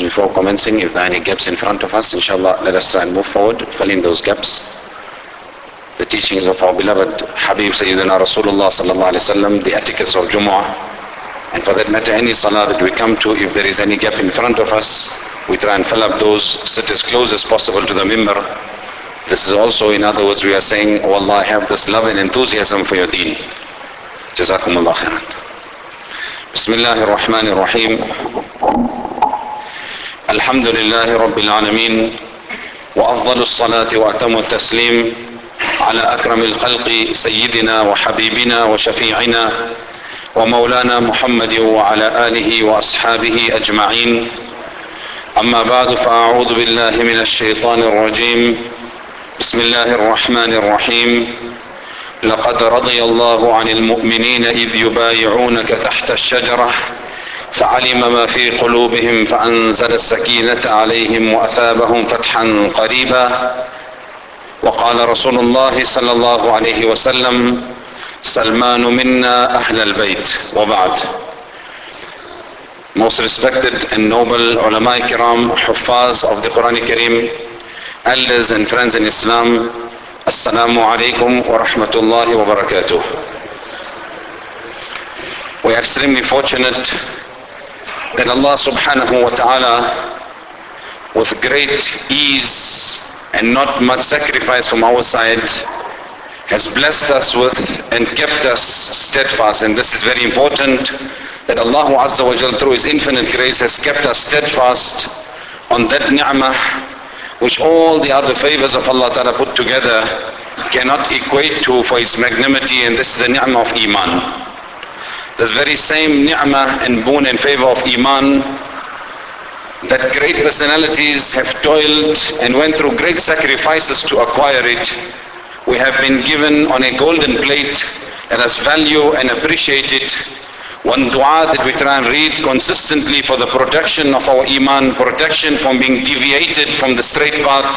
questions before commencing. If there are any gaps in front of us, inshallah, let us try and move forward, fill in those gaps. The teachings of our beloved Habib Sayyidina Rasulullah sallallahu alayhi wa the etiquettes of Jumu'ah, and for that matter, any salah that we come to, if there is any gap in front of us, we try and fill up those, sit as close as possible to the mimbar. This is also, in other words, we are saying, Oh Allah, I have this love and enthusiasm for your deen. Jazakumullah khairan. Bismillahir Rahmanir Rahim. الحمد لله رب العالمين وأفضل الصلاة وأتم التسليم على أكرم الخلق سيدنا وحبيبنا وشفيعنا ومولانا محمد وعلى آله وأصحابه أجمعين. أما بعد فأعوذ بالله من الشيطان الرجيم. بسم الله الرحمن الرحيم. لقد رضي الله عن المؤمنين إذ يبايعونك تحت الشجرة فعلم ما في قلوبهم فأنزل السكينة عليهم وأثابهم فتحا قريبا وقال رسول الله صلى الله عليه وسلم سلمان منا أهل البيت وبعد Most respected and noble ulama kiram, huffaz of the Quran Kareem, elders and friends in Islam, Assalamu alaikum wa rahmatullahi wa barakatuh. We are extremely fortunate that Allah subhanahu wa ta'ala with great ease and not much sacrifice from our side has blessed us with and kept us steadfast and this is very important that Allah Azza wa Jal through His infinite grace has kept us steadfast on that ni'mah which all the other favors of Allah Ta'ala put together cannot equate to for its magnanimity and this is the ni'mah of Iman. This very same ni'mah and boon and favor of Iman that great personalities have toiled and went through great sacrifices to acquire it. We have been given on a golden plate. Let us value and appreciate it. One dua that we try and read consistently for the protection of our iman, protection from being deviated from the straight path,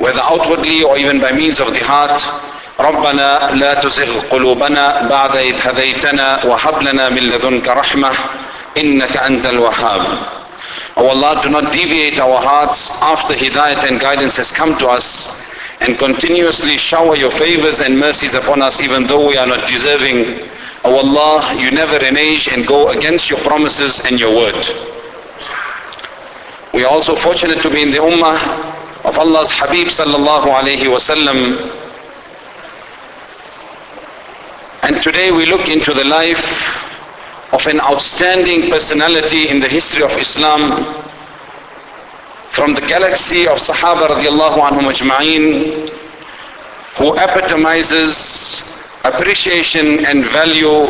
whether outwardly or even by means of the heart. ربنا لا تزغ قلوبنا بعد إذ هديتنا وهب لنا من لدنك رحمة إنك أنت الوهاب O Allah, do not deviate our hearts after hidayat and guidance has come to us and continuously shower your favors and mercies upon us even though we are not deserving. O Allah, you never renege and go against your promises and your word. We are also fortunate to be in the ummah of Allah's Habib sallallahu alayhi wasallam. And today we look into the life of an outstanding personality in the history of Islam from the galaxy of Sahaba radiallahu anhum ajma'in who epitomizes appreciation and value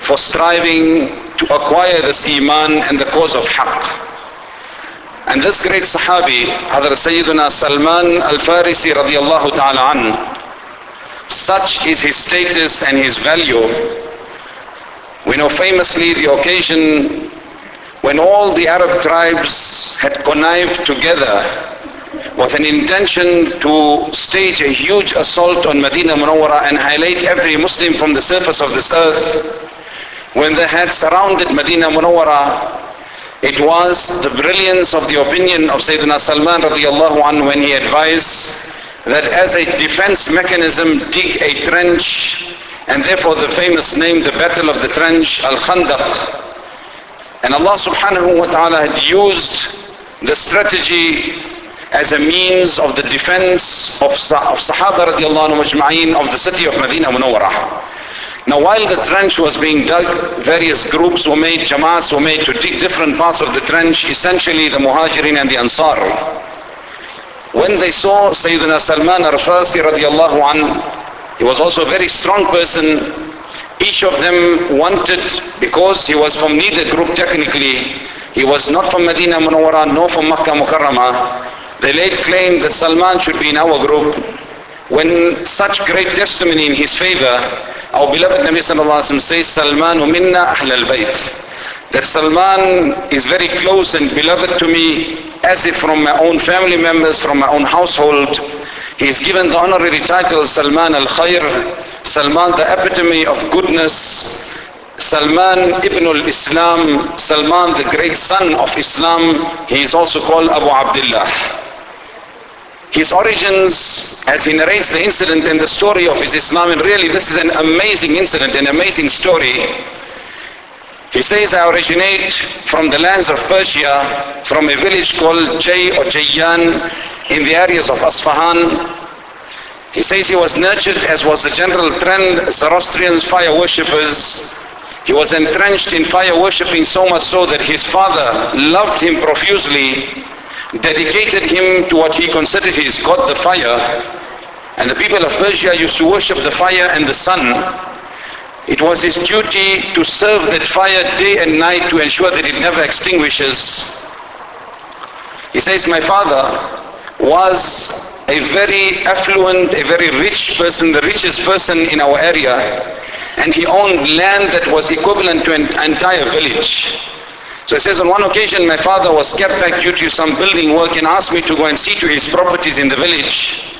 for striving to acquire this iman and the cause of haqq. And this great Sahabi, Hadrat Sayyidina Salman al-Farisi radiallahu ta'ala an, such is his status and his value we know famously the occasion when all the Arab tribes had connived together with an intention to stage a huge assault on Medina Munawwara and highlight every Muslim from the surface of this earth. When they had surrounded Medina Munawwara, it was the brilliance of the opinion of Sayyidina Salman radiallahu anhu when he advised that as a defense mechanism, dig a trench and therefore the famous name, the Battle of the Trench, Al-Khandaq. And Allah subhanahu wa ta'ala had used the strategy as a means of the defense of, of Sahaba radiallahu anhu of the city of Medina Munawwarah. Now while the trench was being dug, various groups were made, jamaats were made to dig different parts of the trench, essentially the Muhajirin and the Ansar. When they saw Sayyidina Salman al-Farsi radiallahu anhu he was also a very strong person. Each of them wanted, because he was from neither group technically, he was not from Medina Munawwara nor from Makkah Mukarramah. They laid claim that Salman should be in our group. When such great testimony in his favor, our beloved Nabi Sallallahu Alaihi says, Salman minna ahl al-bayt. That Salman is very close and beloved to me as if from my own family members, from my own household. He is given the honorary title Salman al-Khair, Salman the epitome of goodness, Salman ibn al-Islam, Salman the great son of Islam, he is also called Abu Abdullah. His origins, as he narrates the incident and the story of his Islam, and really this is an amazing incident, an amazing story. He says, I originate from the lands of Persia, from a village called Jay or Jayyan in the areas of Asfahan. He says he was nurtured as was the general trend, Zoroastrians, fire worshippers. He was entrenched in fire worshipping so much so that his father loved him profusely, dedicated him to what he considered his God, the fire. And the people of Persia used to worship the fire and the sun. It was his duty to serve that fire day and night to ensure that it never extinguishes. He says, my father was a very affluent, a very rich person, the richest person in our area. And he owned land that was equivalent to an entire village. So he says on one occasion my father was kept back due to some building work and asked me to go and see to his properties in the village.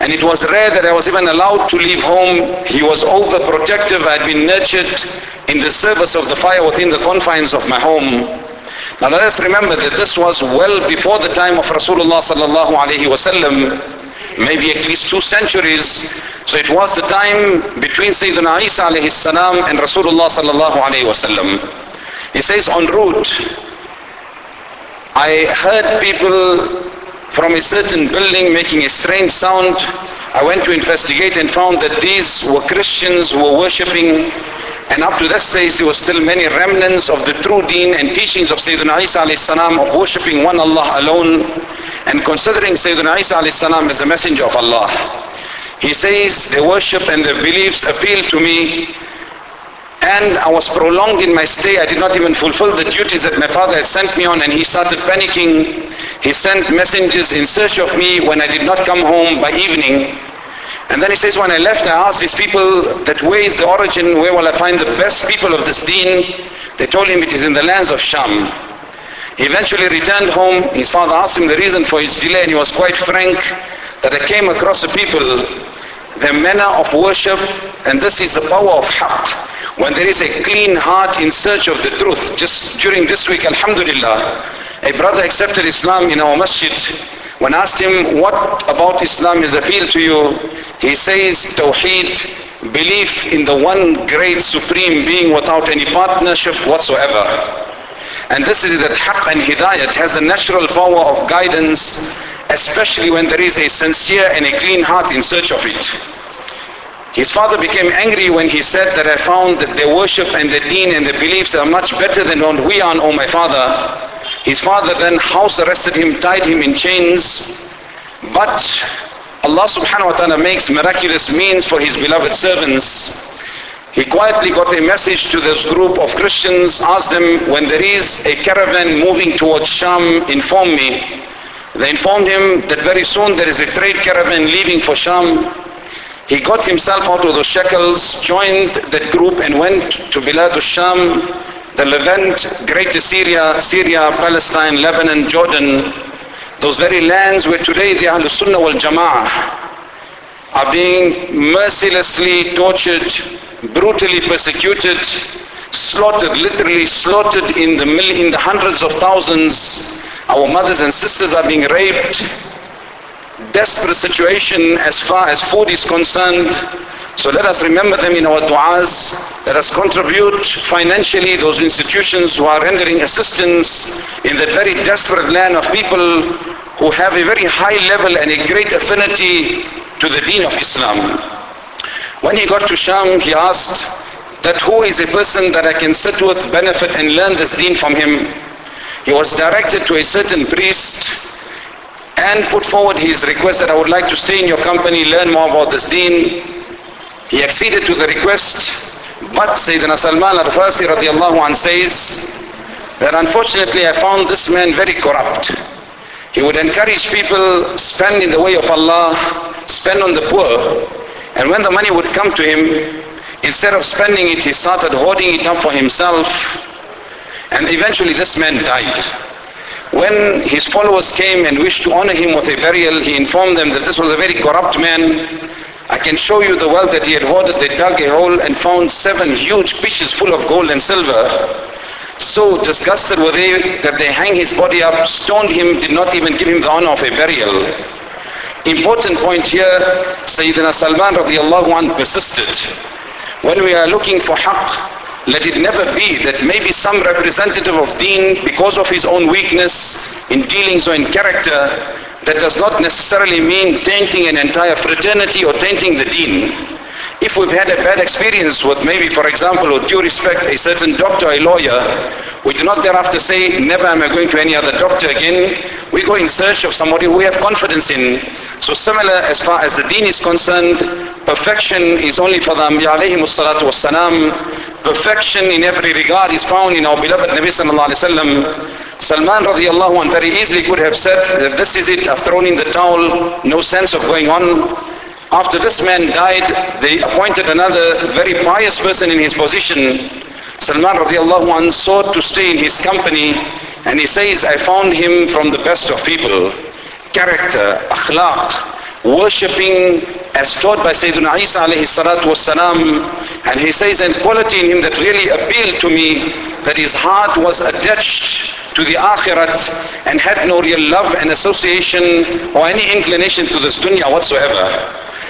And it was rare that I was even allowed to leave home. He was overprotective. I had been nurtured in the service of the fire within the confines of my home. Now let us remember that this was well before the time of Rasulullah sallallahu alaihi wasallam, maybe at least two centuries. So it was the time between Sayyidina Isa alayhi salam and Rasulullah sallallahu alaihi wasallam. He says en route, I heard people from a certain building making a strange sound. I went to investigate and found that these were Christians who were worshipping and up to that stage there were still many remnants of the true deen and teachings of Sayyidina Isa alayhi salam of worshipping one Allah alone and considering Sayyidina Isa alayhi salam as a messenger of Allah. He says their worship and their beliefs appeal to me and I was prolonged in my stay. I did not even fulfill the duties that my father had sent me on and he started panicking. He sent messengers in search of me when I did not come home by evening. And then he says, when I left, I asked these people that where is the origin, where will I find the best people of this deen? They told him it is in the lands of Sham. He eventually returned home. His father asked him the reason for his delay and he was quite frank that I came across a people, their manner of worship, and this is the power of haqq when there is a clean heart in search of the truth. Just during this week, Alhamdulillah, a brother accepted Islam in our masjid. When asked him, what about Islam is appeal to you? He says, Tawheed, belief in the one great supreme being without any partnership whatsoever. And this is that haqq and hidayat has the natural power of guidance, especially when there is a sincere and a clean heart in search of it. His father became angry when he said that I found that their worship and their deen and their beliefs are much better than what we are, oh my father. His father then house arrested him, tied him in chains. But Allah subhanahu wa ta'ala makes miraculous means for his beloved servants. He quietly got a message to this group of Christians, asked them, when there is a caravan moving towards Sham, inform me. They informed him that very soon there is a trade caravan leaving for Sham. He got himself out of those shackles, joined that group and went to Bilad al-Sham, the Levant, Greater Syria, Syria, Palestine, Lebanon, Jordan, those very lands where today the Ahlul Sunnah wal Jama'ah are being mercilessly tortured, brutally persecuted, slaughtered, literally slaughtered in the, in the hundreds of thousands. Our mothers and sisters are being raped, desperate situation as far as food is concerned. So let us remember them in our du'as. Let us contribute financially those institutions who are rendering assistance in that very desperate land of people who have a very high level and a great affinity to the deen of Islam. When he got to Sham, he asked that who is a person that I can sit with, benefit and learn this deen from him. He was directed to a certain priest and put forward his request that I would like to stay in your company, learn more about this deen. He acceded to the request, but Sayyidina Salman al-Farsi radiallahu anh says that unfortunately I found this man very corrupt. He would encourage people, spend in the way of Allah, spend on the poor, and when the money would come to him, instead of spending it, he started hoarding it up for himself, and eventually this man died. When his followers came and wished to honor him with a burial, he informed them that this was a very corrupt man I can show you the wealth that he had hoarded. They dug a hole and found seven huge pitchers full of gold and silver. So disgusted were they that they hang his body up, stoned him, did not even give him the honor of a burial. Important point here, Sayyidina Salman radiallahu anh persisted. When we are looking for haqq, let it never be that maybe some representative of deen, because of his own weakness in dealings or in character, that does not necessarily mean tainting an entire fraternity or tainting the deen. If we've had a bad experience with maybe, for example, with due respect, a certain doctor, a lawyer, we do not thereafter say, never am I going to any other doctor again. We go in search of somebody we have confidence in. So similar as far as the deen is concerned, perfection is only for the Anbiya alayhi salatu. Perfection in every regard is found in our beloved Nabi sallallahu alayhi wasallam. Salman radiallahu anh very easily could have said that this is it, I've thrown in the towel, no sense of going on. After this man died, they appointed another very pious person in his position. Salman radiallahu anh sought to stay in his company and he says, I found him from the best of people. Character, akhlaq, worshipping as taught by Sayyidina Isa alayhi salatu wasalam. And he says, and quality in him that really appealed to me, that his heart was attached to the akhirat and had no real love and association or any inclination to this dunya whatsoever.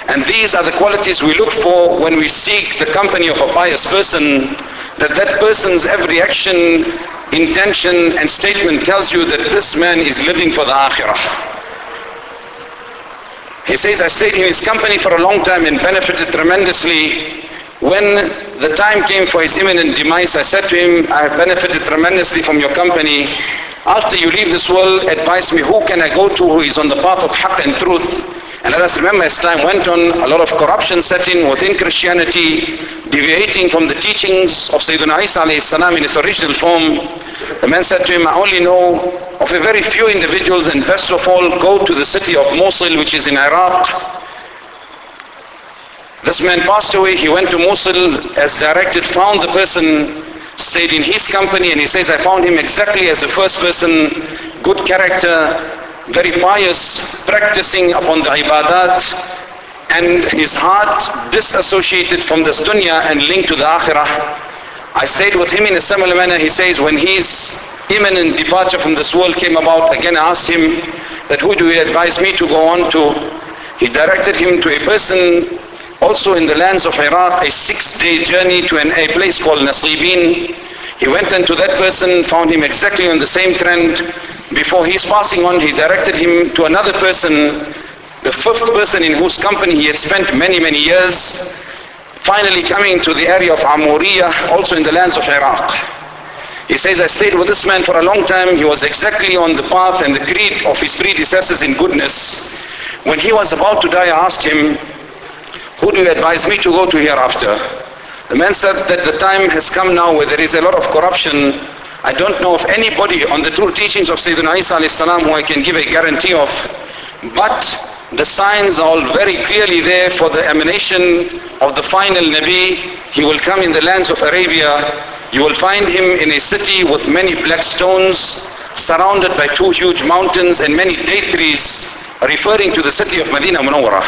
And these are the qualities we look for when we seek the company of a pious person, that that person's every action, intention and statement tells you that this man is living for the akhirah. He says, I stayed in his company for a long time and benefited tremendously. When the time came for his imminent demise, I said to him, I have benefited tremendously from your company. After you leave this world, advise me who can I go to who is on the path of haqq and truth and let us remember as time went on, a lot of corruption set in within Christianity, deviating from the teachings of Sayyidina Isa in its original form. The man said to him, I only know of a very few individuals and best of all go to the city of Mosul which is in Iraq. This man passed away, he went to Mosul as directed, found the person, stayed in his company and he says, I found him exactly as the first person, good character, very pious, practicing upon the ibadat, and his heart disassociated from this dunya and linked to the akhirah. I stayed with him in a similar manner. He says when his imminent departure from this world came about, again I asked him that who do you advise me to go on to? He directed him to a person also in the lands of Iraq, a six-day journey to an, a place called Nasibin. He went into that person, found him exactly on the same trend, before he's passing on, he directed him to another person, the fifth person in whose company he had spent many, many years, finally coming to the area of Amuriya, also in the lands of Iraq. He says, I stayed with this man for a long time. He was exactly on the path and the creed of his predecessors in goodness. When he was about to die, I asked him, who do you advise me to go to hereafter? The man said that the time has come now where there is a lot of corruption I don't know of anybody on the true teachings of Sayyidina Isa who I can give a guarantee of. But the signs are all very clearly there for the emanation of the final Nabi. He will come in the lands of Arabia. You will find him in a city with many black stones, surrounded by two huge mountains and many date trees, referring to the city of Medina Munawwarah.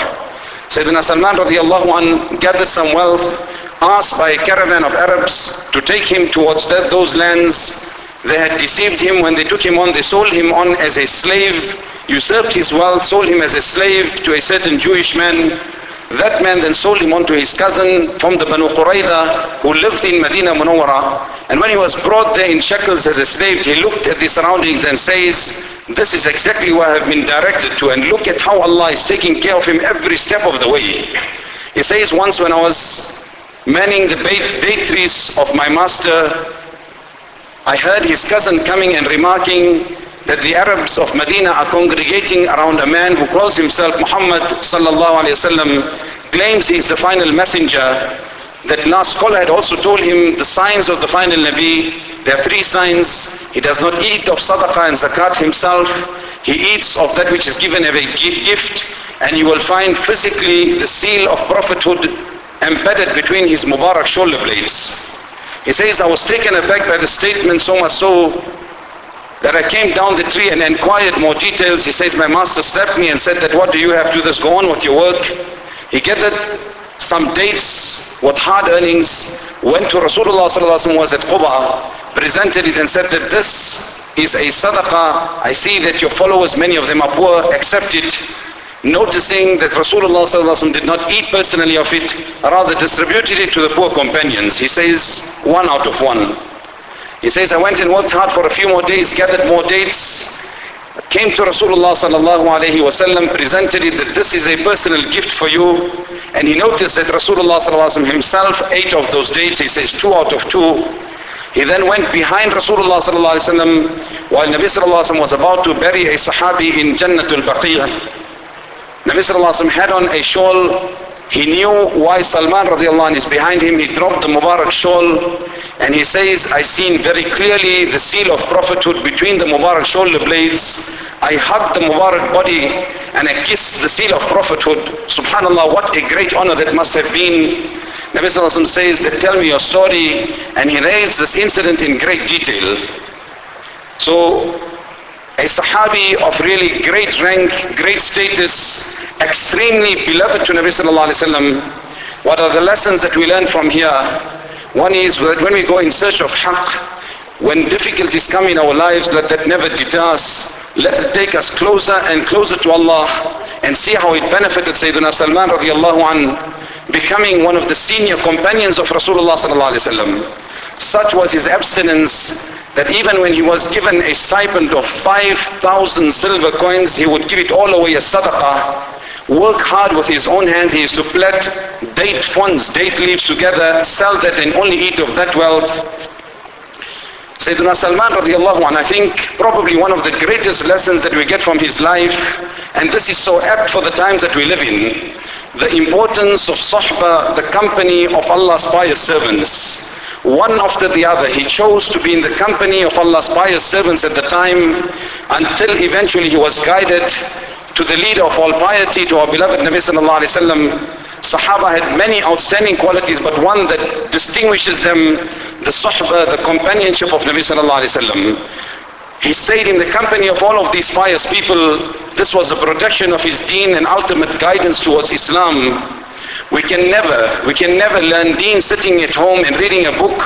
Sayyidina Salman radiallahu anh gathered some wealth, asked by a caravan of Arabs to take him towards that, those lands they had deceived him when they took him on, they sold him on as a slave, usurped his wealth, sold him as a slave to a certain Jewish man. That man then sold him on to his cousin from the Banu Qurayza who lived in Medina Munawwara. And when he was brought there in shackles as a slave, he looked at the surroundings and says, this is exactly where I have been directed to and look at how Allah is taking care of him every step of the way. He says once when I was manning the date trees of my master, I heard his cousin coming and remarking that the Arabs of Medina are congregating around a man who calls himself Muhammad sallallahu alayhi wasallam, claims he is the final messenger. That last scholar had also told him the signs of the final Nabi. There are three signs. He does not eat of sadaqah and zakat himself. He eats of that which is given as a gift. And you will find physically the seal of prophethood embedded between his Mubarak shoulder blades. He says, I was taken aback by the statement so much so that I came down the tree and inquired more details. He says, my master slapped me and said that what do you have to do this? Go on with your work. He gathered some dates with hard earnings, went to Rasulullah sallallahu was at Quba, presented it and said that this is a sadaqah. I see that your followers, many of them are poor, accept it. Noticing that Rasulullah did not eat personally of it, rather distributed it to the poor companions. He says, one out of one. He says, I went and worked hard for a few more days, gathered more dates, came to Rasulullah sallallahu wasallam, presented it that this is a personal gift for you. And he noticed that Rasulullah sallallahu himself ate of those dates. He says two out of two. He then went behind Rasulullah sallallahu wasallam while Nabi wasallam was about to bury a Sahabi in Jannatul Baqiyah. Alaihi wasallam had on a shawl he knew why Salman radiallahu is behind him. He dropped the Mubarak shawl and he says, I seen very clearly the seal of prophethood between the Mubarak shoulder blades. I hugged the Mubarak body and I kissed the seal of prophethood. Subhanallah, what a great honor that must have been. Nabi Sallallahu says that tell me your story and he narrates this incident in great detail. So a Sahabi of really great rank, great status, extremely beloved to Nabi sallallahu alaihi wasallam. What are the lessons that we learn from here? One is that when we go in search of haqq, when difficulties come in our lives, let that never deter us. Let it take us closer and closer to Allah and see how it benefited Sayyidina Salman radiallahu an, becoming one of the senior companions of Rasulullah sallallahu alaihi wasallam. Such was his abstinence that even when he was given a stipend of 5,000 silver coins, he would give it all away as sadaqah work hard with his own hands. He used to plant date funds, date leaves together, sell that and only eat of that wealth. Sayyidina Salman radiallahu anh, I think probably one of the greatest lessons that we get from his life, and this is so apt for the times that we live in, the importance of sahbah, the company of Allah's pious servants. One after the other, he chose to be in the company of Allah's pious servants at the time until eventually he was guided to the leader of all piety, to our beloved Nabi sallallahu alayhi wasallam. Sahaba had many outstanding qualities, but one that distinguishes them, the suhbah, the companionship of Nabi sallallahu alayhi wasallam. He stayed in the company of all of these pious people. This was the protection of his deen and ultimate guidance towards Islam. We can never, we can never learn deen sitting at home and reading a book.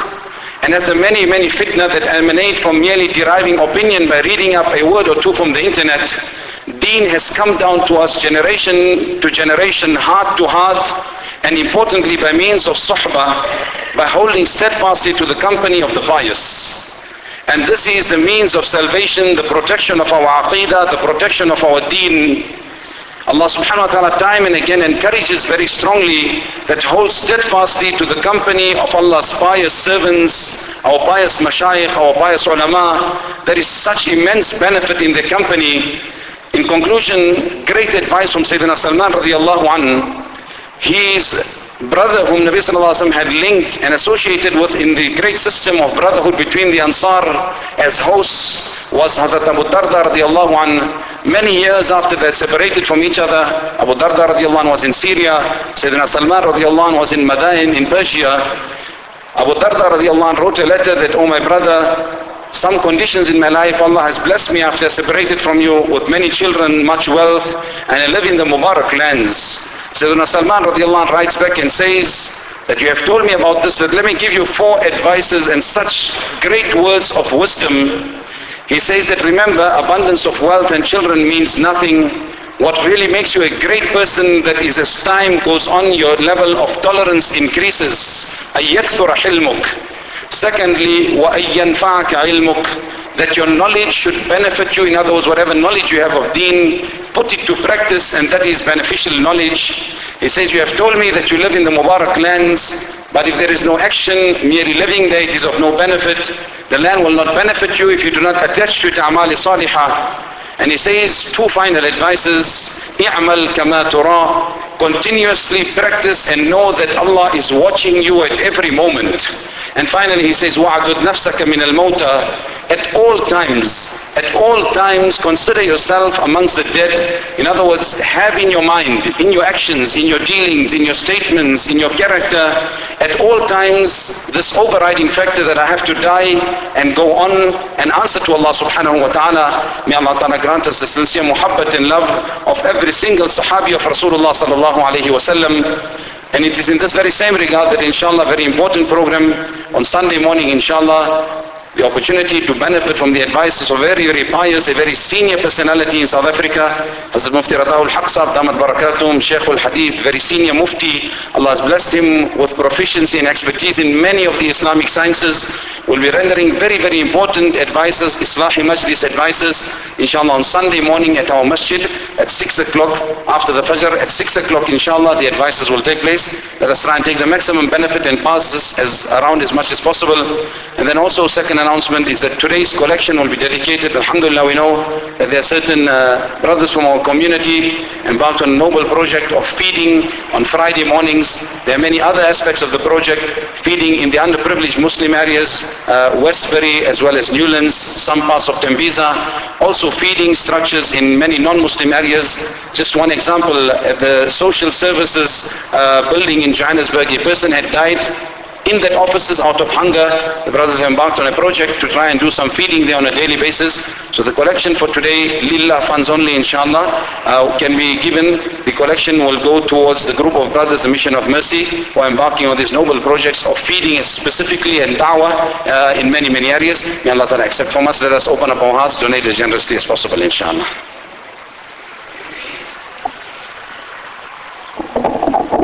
And as the many, many fitna that emanate from merely deriving opinion by reading up a word or two from the internet, Deen has come down to us generation to generation, heart to heart, and importantly by means of suhbah, by holding steadfastly to the company of the pious. And this is the means of salvation, the protection of our aqidah, the protection of our deen. Allah subhanahu wa ta'ala time and again encourages very strongly that hold steadfastly to the company of Allah's pious servants, our pious mashayikh, our pious ulama. There is such immense benefit in the company in conclusion, great advice from Sayyidina Salman radiallahu anhu. His brother whom Nabi sallallahu had linked and associated with in the great system of brotherhood between the Ansar as hosts was Hazrat Abu Darda radiallahu anhu. Many years after they separated from each other, Abu Darda radiallahu anhu was in Syria, Sayyidina Salman radiallahu anhu was in Madain in Persia. Abu Darda radiallahu anhu wrote a letter that, oh my brother, some conditions in my life, Allah has blessed me after I separated from you with many children, much wealth, and I live in the Mubarak lands. Sayyidina Salman radiallahu anh writes back and says that you have told me about this, that let me give you four advices and such great words of wisdom. He says that remember, abundance of wealth and children means nothing. What really makes you a great person that is as time goes on, your level of tolerance increases. أَيَّكْثُرَ حِلْمُكَ Secondly, وَأَيَّنْفَعَكَ عِلْمُكَ That your knowledge should benefit you. In other words, whatever knowledge you have of deen, put it to practice and that is beneficial knowledge. He says, you have told me that you live in the Mubarak lands, but if there is no action, merely living there, it is of no benefit. The land will not benefit you if you do not attach to it amali salihah. And he says two final advices. اعمل كما ترى continuously practice and know that Allah is watching you at every moment. And finally he says, وَعْدُدْ نَفْسَكَ مِنَ الْمَوْتَى At all times, at all times consider yourself amongst the dead. In other words, have in your mind, in your actions, in your dealings, in your statements, in your character, at all times this overriding factor that I have to die and go on and answer to Allah subhanahu wa ta'ala. May Allah ta'ala grant us the sincere muhabbat and love of every single sahabi of Rasulullah sallallahu alayhi wa sallam. And it is in this very same regard that inshallah very important program on Sunday morning inshallah the opportunity to benefit from the advices of very, very pious, a very senior personality in South Africa, Hazrat Mufti Radaul Haq Sahib, Damat Barakatum, Sheikh al-Hadith, very senior Mufti. Allah has blessed him with proficiency and expertise in many of the Islamic sciences. Will be rendering very, very important advices, Islahi Majlis advices, inshallah on Sunday morning at our masjid at 6 o'clock after the Fajr. At 6 o'clock, inshallah, the advices will take place. Let us try and take the maximum benefit and pass this as around as much as possible. And then also second announcement is that today's collection will be dedicated. Alhamdulillah, we know that there are certain uh, brothers from our community embarked on a noble project of feeding on Friday mornings. There are many other aspects of the project, feeding in the underprivileged Muslim areas, uh, Westbury as well as Newlands, some parts of Tembisa, also feeding structures in many non-Muslim areas. Just one example, at the social services uh, building in Johannesburg, a person had died in that offices out of hunger. The brothers have embarked on a project to try and do some feeding there on a daily basis. So the collection for today, Lillah funds only inshallah, uh, can be given. The collection will go towards the group of brothers, the Mission of Mercy, who are embarking on these noble projects of feeding specifically and da'wah uh, in many, many areas. May Allah accept from us. Let us open up our hearts, donate as generously as possible inshallah.